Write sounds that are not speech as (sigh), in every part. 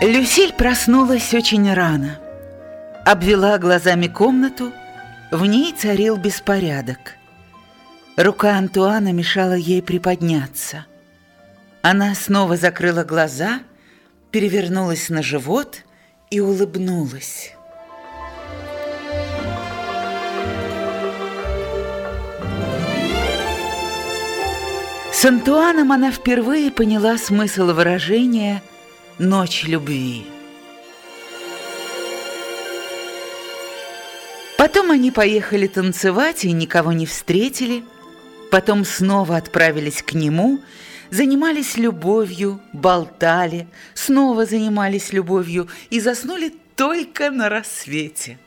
Люсиль проснулась очень рано. Обвела глазами комнату, в ней царил беспорядок. Рука Антуана мешала ей приподняться. Она снова закрыла глаза, перевернулась на живот и улыбнулась. С Антуаном она впервые поняла смысл выражения «ночь любви». Потом они поехали танцевать и никого не встретили. Потом снова отправились к нему, занимались любовью, болтали, снова занимались любовью и заснули только на рассвете.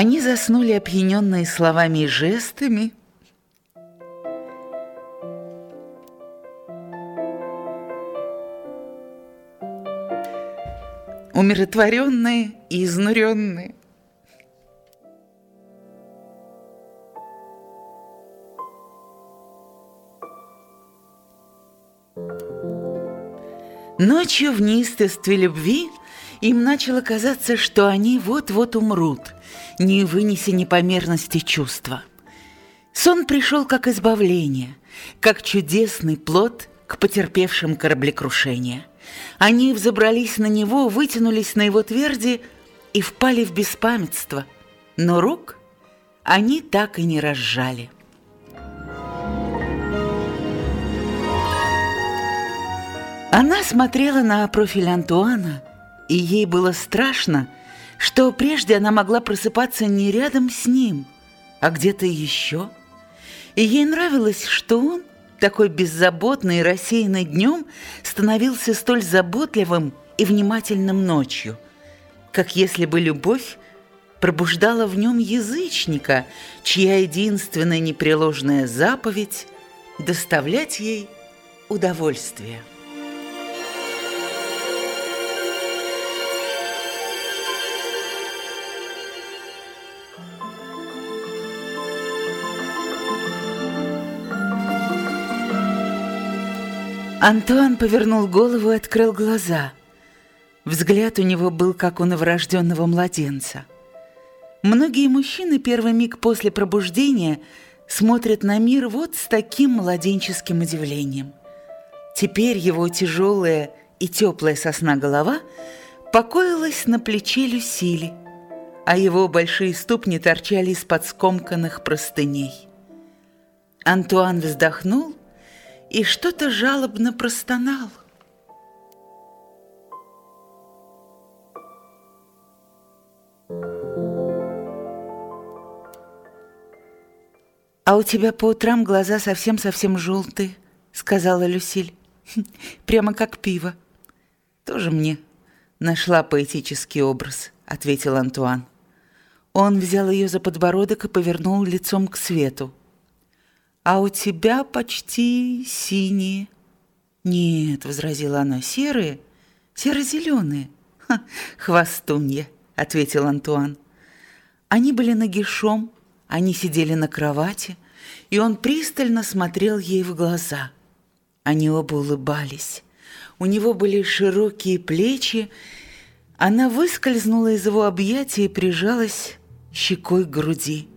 Они заснули, опьяненные словами и жестами. Умиротворенные и изнуренные. Ночью в неистовстве любви им начало казаться, что они вот-вот умрут, не вынеся непомерности чувства. Сон пришел как избавление, как чудесный плод к потерпевшим кораблекрушение. Они взобрались на него, вытянулись на его тверди и впали в беспамятство, но рук они так и не разжали. Она смотрела на профиль Антуана, и ей было страшно, что прежде она могла просыпаться не рядом с ним, а где-то еще. И ей нравилось, что он, такой беззаботный и рассеянный днем, становился столь заботливым и внимательным ночью, как если бы любовь пробуждала в нем язычника, чья единственная непреложная заповедь – доставлять ей удовольствие. Антуан повернул голову и открыл глаза. Взгляд у него был, как у новорожденного младенца. Многие мужчины первый миг после пробуждения смотрят на мир вот с таким младенческим удивлением. Теперь его тяжелая и теплая сосна голова покоилась на плече Люсили, а его большие ступни торчали из-под скомканных простыней. Антуан вздохнул и что-то жалобно простонал. «А у тебя по утрам глаза совсем-совсем желтые», — сказала Люсиль. (laughs) «Прямо как пиво». «Тоже мне нашла поэтический образ», — ответил Антуан. Он взял ее за подбородок и повернул лицом к свету а у тебя почти синие». «Нет», — возразила она, — «серые, серо-зеленые». Ха, «Хвостунья», — ответил Антуан. Они были нагишом, они сидели на кровати, и он пристально смотрел ей в глаза. Они оба улыбались. У него были широкие плечи. Она выскользнула из его объятия и прижалась щекой к груди.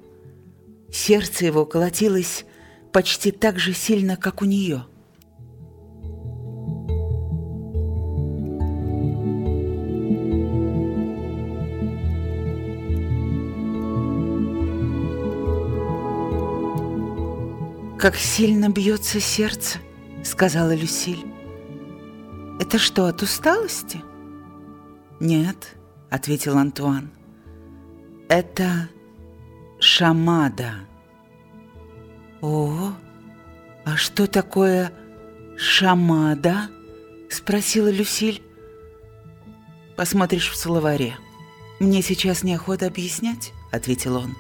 Сердце его колотилось почти так же сильно, как у нее. «Как сильно бьется сердце», — сказала Люсиль. «Это что, от усталости?» «Нет», — ответил Антуан. «Это шамада». «О, а что такое шамада?» — спросила Люсиль. «Посмотришь в словаре. Мне сейчас неохота объяснять», — ответил он.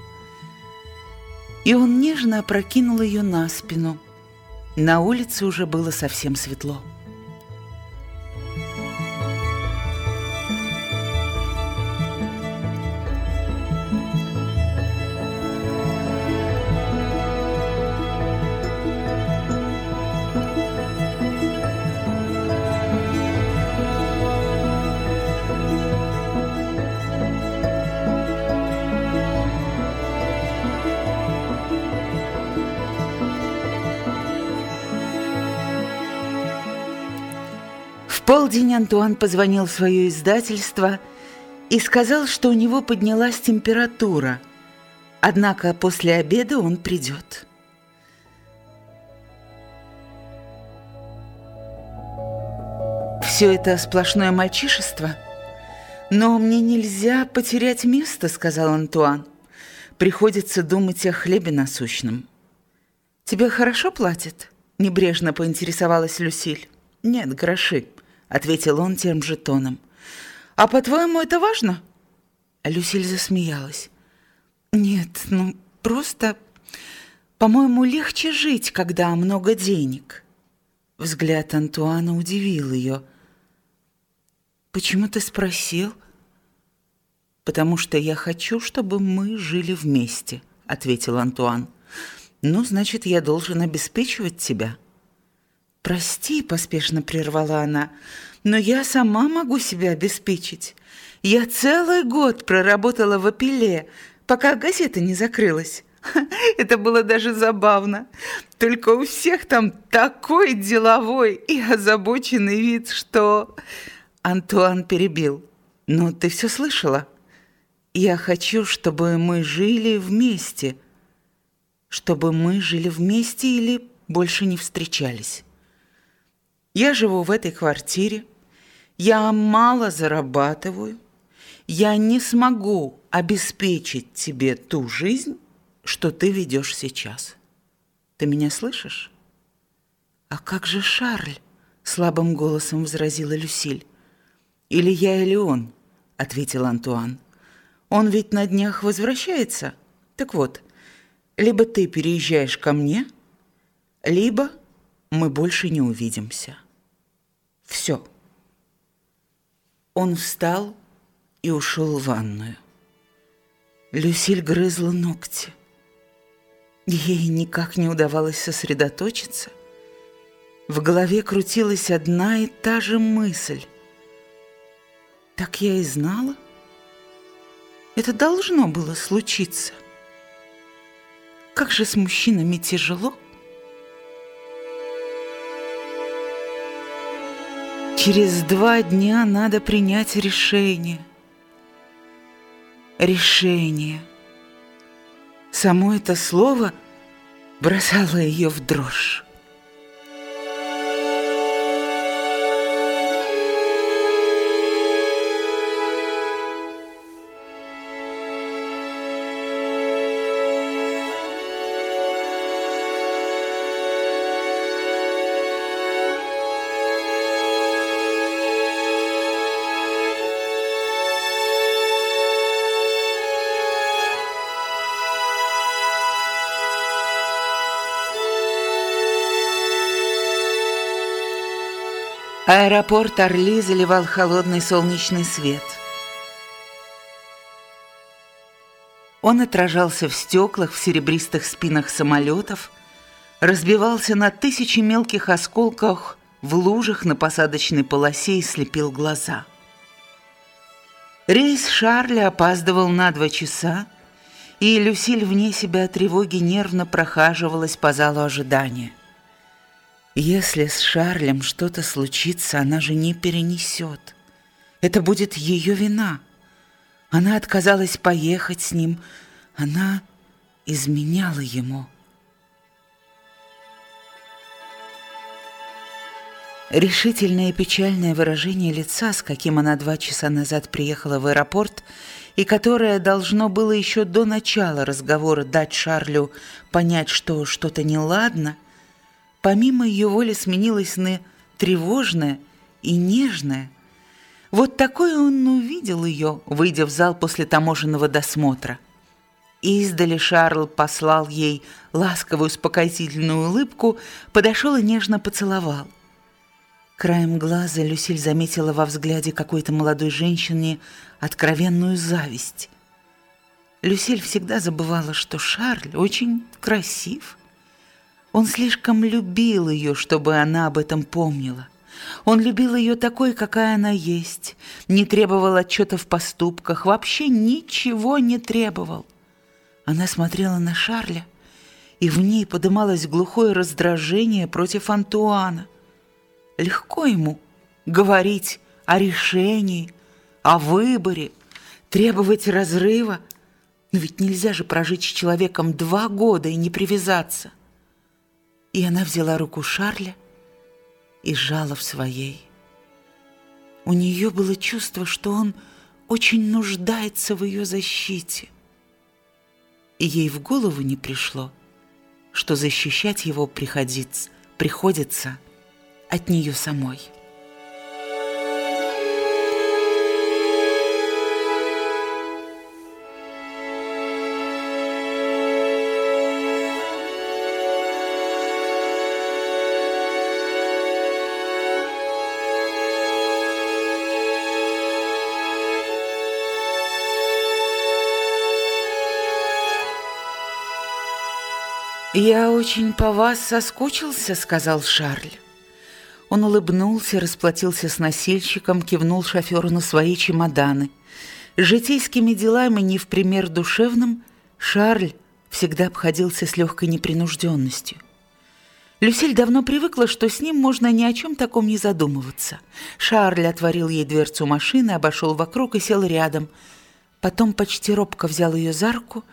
И он нежно опрокинул ее на спину. На улице уже было совсем светло. Полдень Антуан позвонил в свое издательство и сказал, что у него поднялась температура, однако после обеда он придет. Все это сплошное мальчишество. Но мне нельзя потерять место, сказал Антуан. Приходится думать о хлебе насущном. Тебе хорошо платят? Небрежно поинтересовалась Люсиль. Нет, гроши, ответил он тем же тоном. А по-твоему, это важно? Люсиль засмеялась. Нет, ну просто, по-моему, легче жить, когда много денег. Взгляд Антуана удивил ее. «Почему ты спросил?» «Потому что я хочу, чтобы мы жили вместе», — ответил Антуан. «Ну, значит, я должен обеспечивать тебя». «Прости», — поспешно прервала она, — «но я сама могу себя обеспечить. Я целый год проработала в Апеле, пока газета не закрылась. Это было даже забавно. Только у всех там такой деловой и озабоченный вид, что...» Антуан перебил. «Ну, ты все слышала? Я хочу, чтобы мы жили вместе. Чтобы мы жили вместе или больше не встречались. Я живу в этой квартире. Я мало зарабатываю. Я не смогу обеспечить тебе ту жизнь, что ты ведешь сейчас. Ты меня слышишь?» «А как же Шарль?» — слабым голосом возразила Люсиль. «Или я, или он», — ответил Антуан. «Он ведь на днях возвращается. Так вот, либо ты переезжаешь ко мне, либо мы больше не увидимся. Все». Он встал и ушел в ванную. Люсиль грызла ногти. Ей никак не удавалось сосредоточиться. В голове крутилась одна и та же мысль. Так я и знала. Это должно было случиться. Как же с мужчинами тяжело. Через два дня надо принять решение. Решение. Само это слово бросало ее в дрожь. Аэропорт Орли заливал холодный солнечный свет. Он отражался в стеклах, в серебристых спинах самолетов, разбивался на тысячи мелких осколков в лужах на посадочной полосе и слепил глаза. Рейс Шарля опаздывал на два часа, и Люсиль вне себя от тревоги нервно прохаживалась по залу ожидания. Если с Шарлем что-то случится, она же не перенесет. Это будет ее вина. Она отказалась поехать с ним. Она изменяла ему. Решительное и печальное выражение лица, с каким она два часа назад приехала в аэропорт, и которое должно было еще до начала разговора дать Шарлю понять, что что-то неладно – помимо ее воли сменилась на тревожное и нежное. Вот такое он увидел ее, выйдя в зал после таможенного досмотра. Издали Шарл послал ей ласковую успокоительную улыбку, подошел и нежно поцеловал. Краем глаза Люсиль заметила во взгляде какой-то молодой женщины откровенную зависть. Люсиль всегда забывала, что Шарль очень красив – он слишком любил ее, чтобы она об этом помнила. Он любил ее такой, какая она есть, не требовал отчета в поступках, вообще ничего не требовал. Она смотрела на Шарля, и в ней подымалось глухое раздражение против Антуана. Легко ему говорить о решении, о выборе, требовать разрыва. Но ведь нельзя же прожить с человеком два года и не привязаться. И она взяла руку Шарля и сжала в своей. У нее было чувство, что он очень нуждается в ее защите. И ей в голову не пришло, что защищать его приходится, приходится от нее самой. «Я очень по вас соскучился», — сказал Шарль. Он улыбнулся, расплатился с носильщиком, кивнул шоферу на свои чемоданы. Житейскими делами не в пример душевным Шарль всегда обходился с легкой непринужденностью. Люсиль давно привыкла, что с ним можно ни о чем таком не задумываться. Шарль отворил ей дверцу машины, обошел вокруг и сел рядом. Потом почти робко взял ее за руку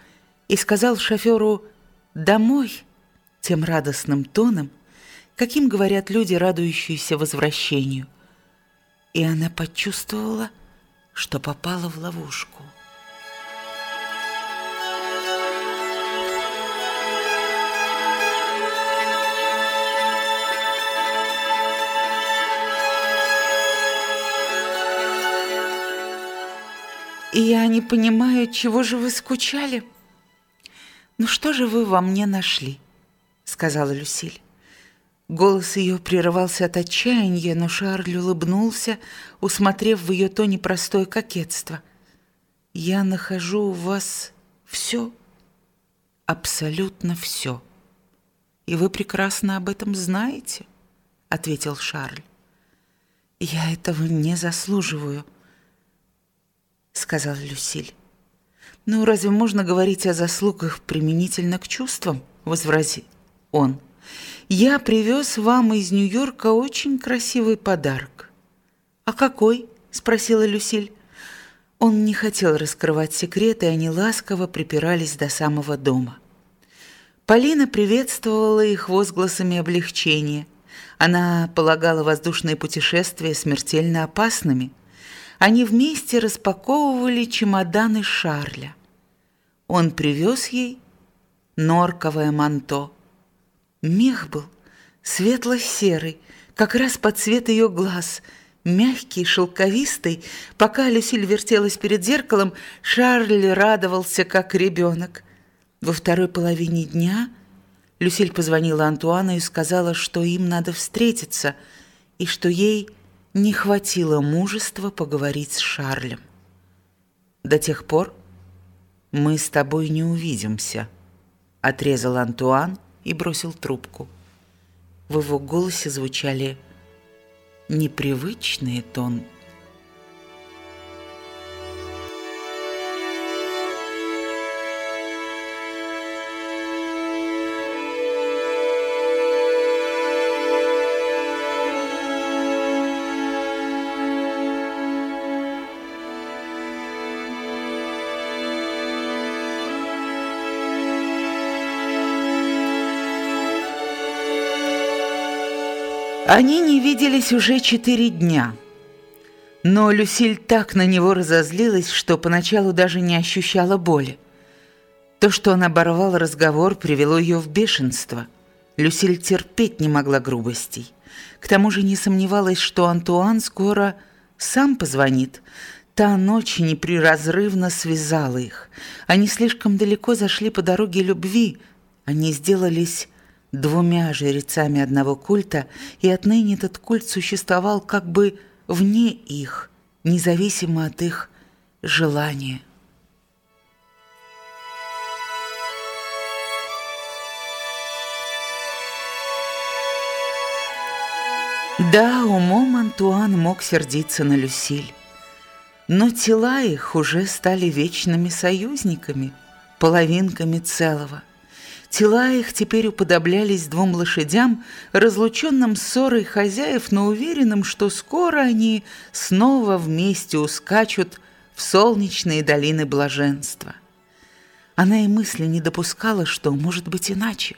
и сказал шоферу «домой» тем радостным тоном, каким говорят люди, радующиеся возвращению. И она почувствовала, что попала в ловушку. «Я не понимаю, чего же вы скучали?» «Ну что же вы во мне нашли?» — сказала Люсиль. Голос ее прерывался от отчаяния, но Шарль улыбнулся, усмотрев в ее тоне простое кокетство. «Я нахожу у вас все, абсолютно все. И вы прекрасно об этом знаете», — ответил Шарль. «Я этого не заслуживаю», — сказала Люсиль. «Ну, разве можно говорить о заслугах применительно к чувствам?» — возразил он. «Я привез вам из Нью-Йорка очень красивый подарок». «А какой?» — спросила Люсиль. Он не хотел раскрывать секреты, и они ласково припирались до самого дома. Полина приветствовала их возгласами облегчения. Она полагала воздушные путешествия смертельно опасными. Они вместе распаковывали чемоданы Шарля. Он привез ей норковое манто. Мех был светло-серый, как раз под цвет ее глаз, мягкий, шелковистый. Пока Люсиль вертелась перед зеркалом, Шарль радовался, как ребенок. Во второй половине дня Люсиль позвонила Антуану и сказала, что им надо встретиться, и что ей не хватило мужества поговорить с Шарлем. До тех пор, «Мы с тобой не увидимся», — отрезал Антуан и бросил трубку. В его голосе звучали непривычные тон Они не виделись уже четыре дня. Но Люсиль так на него разозлилась, что поначалу даже не ощущала боли. То, что он оборвал разговор, привело ее в бешенство. Люсиль терпеть не могла грубостей. К тому же не сомневалась, что Антуан скоро сам позвонит. Та ночь непреразрывно связала их. Они слишком далеко зашли по дороге любви. Они сделались двумя жрецами одного культа, и отныне этот культ существовал как бы вне их, независимо от их желания. Да, умом Антуан мог сердиться на Люсиль, но тела их уже стали вечными союзниками, половинками целого. Тела их теперь уподоблялись двум лошадям, разлученным ссорой хозяев, но уверенным, что скоро они снова вместе ускачут в солнечные долины блаженства. Она и мысли не допускала, что может быть иначе.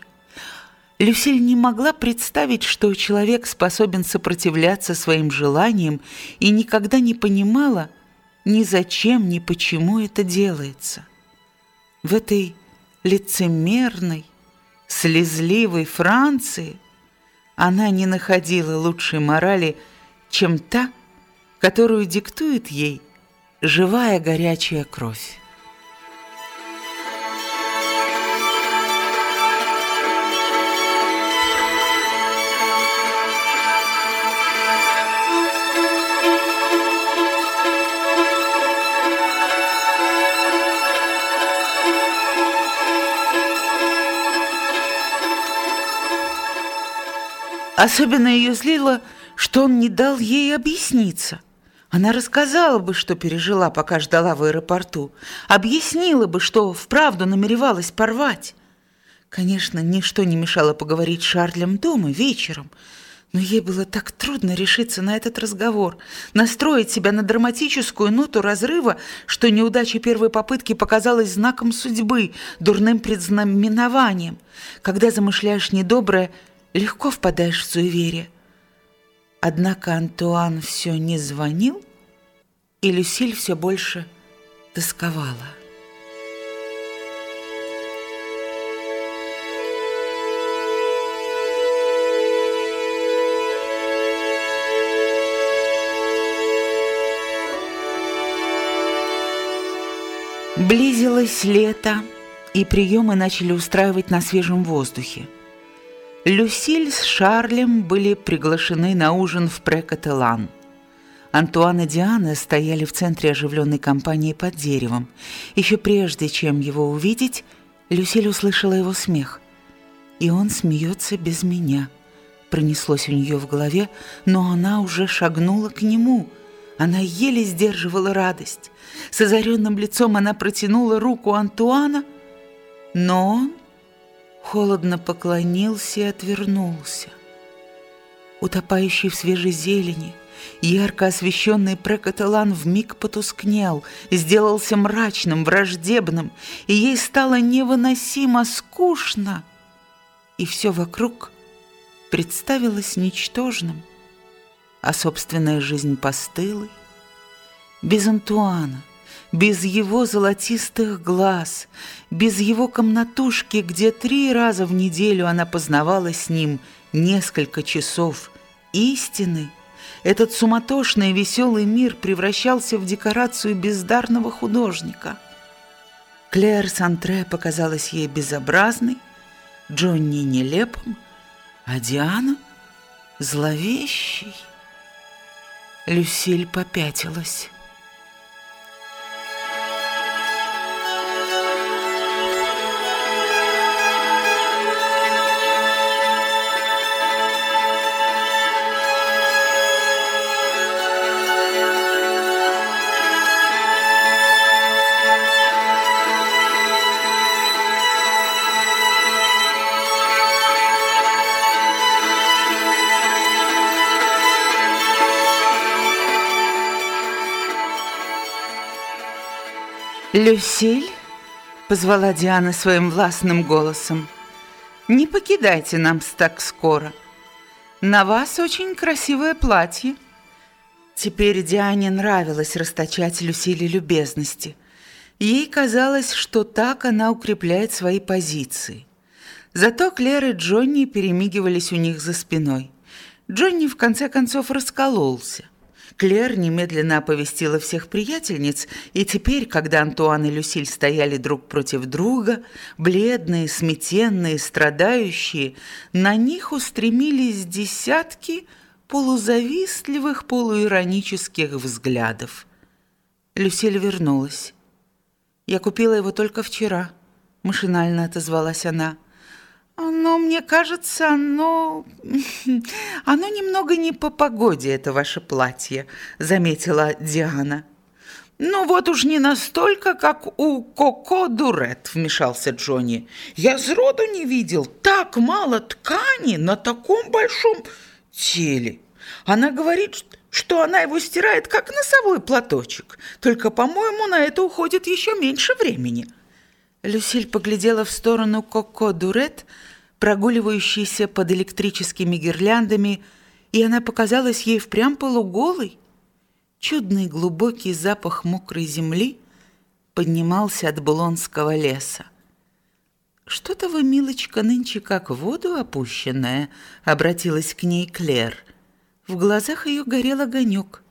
Люсиль не могла представить, что человек способен сопротивляться своим желаниям и никогда не понимала ни зачем, ни почему это делается. В этой лицемерной, слезливой Франции она не находила лучшей морали, чем та, которую диктует ей живая горячая кровь. Особенно ее злило, что он не дал ей объясниться. Она рассказала бы, что пережила, пока ждала в аэропорту. Объяснила бы, что вправду намеревалась порвать. Конечно, ничто не мешало поговорить с Шарлем дома вечером, но ей было так трудно решиться на этот разговор, настроить себя на драматическую ноту разрыва, что неудача первой попытки показалась знаком судьбы, дурным предзнаменованием. Когда замышляешь недоброе – легко впадаешь в суеверие. Однако Антуан все не звонил, и Люсиль все больше тосковала. Близилось лето, и приемы начали устраивать на свежем воздухе. Люсиль с Шарлем были приглашены на ужин в Прекателан. Антуан и Диана стояли в центре оживленной компании под деревом. Еще прежде, чем его увидеть, Люсиль услышала его смех. «И он смеется без меня», — пронеслось у нее в голове, но она уже шагнула к нему. Она еле сдерживала радость. С озаренным лицом она протянула руку Антуана, но он холодно поклонился и отвернулся. Утопающий в свежей зелени, ярко освещенный Прекаталан вмиг потускнел, сделался мрачным, враждебным, и ей стало невыносимо скучно, и все вокруг представилось ничтожным, а собственная жизнь постылой, без Антуана, без его золотистых глаз, без его комнатушки, где три раза в неделю она познавала с ним несколько часов истины, этот суматошный веселый мир превращался в декорацию бездарного художника. Клэр Сантре показалась ей безобразной, Джонни нелепым, а Диана зловещей. Люсиль попятилась. «Люсиль?» — позвала Диана своим властным голосом. «Не покидайте нам так скоро. На вас очень красивое платье». Теперь Диане нравилось расточать Люсиле любезности. Ей казалось, что так она укрепляет свои позиции. Зато Клэр и Джонни перемигивались у них за спиной. Джонни в конце концов раскололся. Клэр немедленно оповестила всех приятельниц, и теперь, когда Антуан и Люсиль стояли друг против друга, бледные, сметенные, страдающие, на них устремились десятки полузавистливых, полуиронических взглядов. Люсиль вернулась. «Я купила его только вчера», — машинально отозвалась она. Но мне кажется, оно... (laughs) оно немного не по погоде, это ваше платье», — заметила Диана. «Ну вот уж не настолько, как у Коко Дурет», — вмешался Джонни. «Я сроду не видел так мало ткани на таком большом теле. Она говорит, что она его стирает, как носовой платочек. Только, по-моему, на это уходит еще меньше времени». Люсиль поглядела в сторону Коко Дурет, прогуливающейся под электрическими гирляндами, и она показалась ей впрямь полуголой. Чудный глубокий запах мокрой земли поднимался от Булонского леса. «Что-то вы, милочка, нынче как в воду опущенная», — обратилась к ней Клер. В глазах ее горел огонек.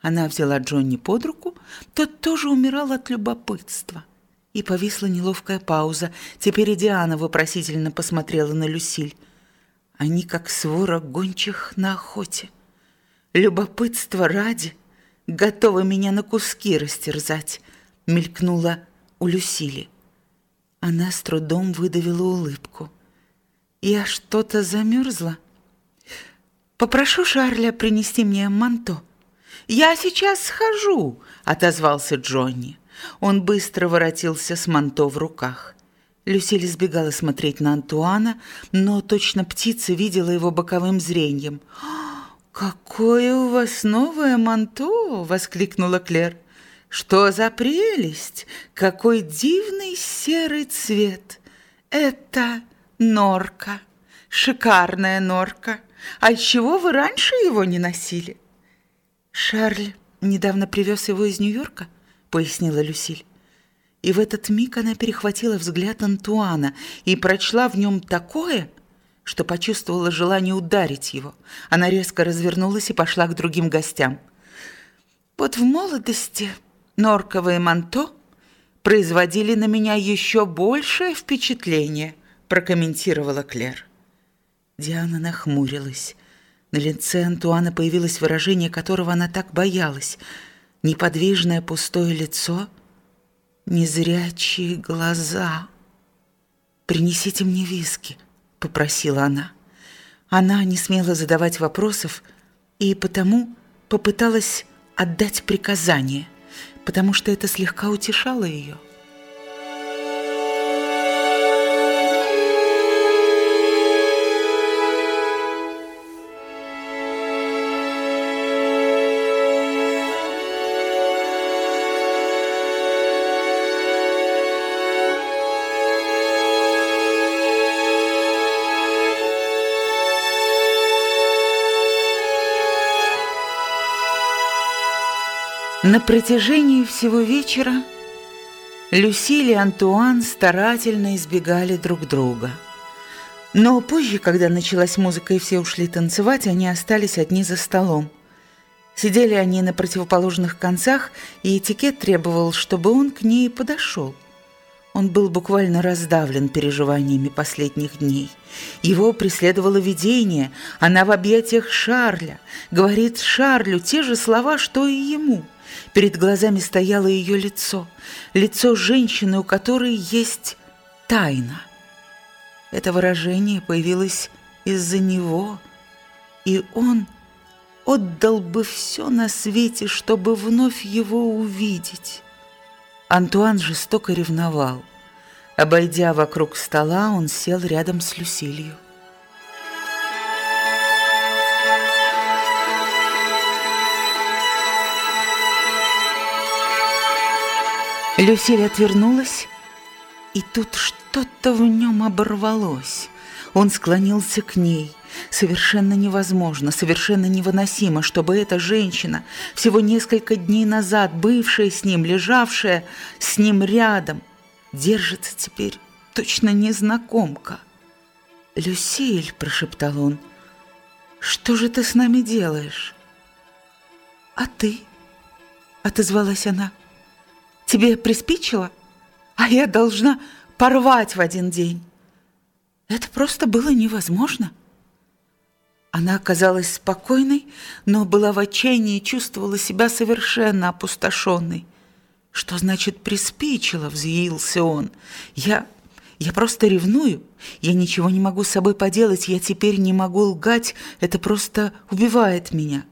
Она взяла Джонни под руку, тот тоже умирал от любопытства. И повисла неловкая пауза. Теперь и Диана вопросительно посмотрела на Люсиль. Они как свора гончих на охоте. Любопытство ради готовы меня на куски растерзать, мелькнула у Люсили. Она с трудом выдавила улыбку. Я что-то замерзла. Попрошу Шарля принести мне манто. Я сейчас схожу, отозвался Джонни. Он быстро воротился с манто в руках. Люсиль избегала смотреть на Антуана, но точно птица видела его боковым зрением. «Какое у вас новое манто!» — воскликнула Клер. «Что за прелесть! Какой дивный серый цвет! Это норка, шикарная норка. А чего вы раньше его не носили?» «Шарль недавно привез его из Нью-Йорка», — пояснила Люсиль. И в этот миг она перехватила взгляд Антуана и прочла в нем такое, что почувствовала желание ударить его. Она резко развернулась и пошла к другим гостям. Вот в молодости норковые манто производили на меня еще большее впечатление, прокомментировала Клер. Диана нахмурилась. На лице Антуана появилось выражение, которого она так боялась — неподвижное пустое лицо, незрячие глаза. «Принесите мне виски», — попросила она. Она не смела задавать вопросов и потому попыталась отдать приказание, потому что это слегка утешало ее. На протяжении всего вечера Люсиль и Антуан старательно избегали друг друга. Но позже, когда началась музыка и все ушли танцевать, они остались одни за столом. Сидели они на противоположных концах, и этикет требовал, чтобы он к ней подошел. Он был буквально раздавлен переживаниями последних дней. Его преследовало видение, она в объятиях Шарля, говорит Шарлю те же слова, что и ему – Перед глазами стояло ее лицо, лицо женщины, у которой есть тайна. Это выражение появилось из-за него, и он отдал бы все на свете, чтобы вновь его увидеть. Антуан жестоко ревновал. Обойдя вокруг стола, он сел рядом с Люсилью. Люсиль отвернулась, и тут что-то в нем оборвалось. Он склонился к ней. Совершенно невозможно, совершенно невыносимо, чтобы эта женщина, всего несколько дней назад бывшая с ним, лежавшая с ним рядом, держится теперь точно незнакомка. «Люсиль», — прошептал он, — «что же ты с нами делаешь?» «А ты?» — отозвалась она. Тебе приспичило? А я должна порвать в один день. Это просто было невозможно. Она оказалась спокойной, но была в отчаянии и чувствовала себя совершенно опустошенной. «Что значит приспичило?» — взъявился он. «Я... я просто ревную. Я ничего не могу с собой поделать. Я теперь не могу лгать. Это просто убивает меня».